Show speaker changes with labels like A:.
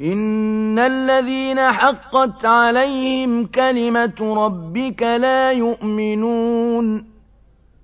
A: إِنَّ الَّذِينَ حَقَّتْ عَلَيْهِمْ كَلِمَتُ رَبِّكَ لَا يُؤْمِنُونَ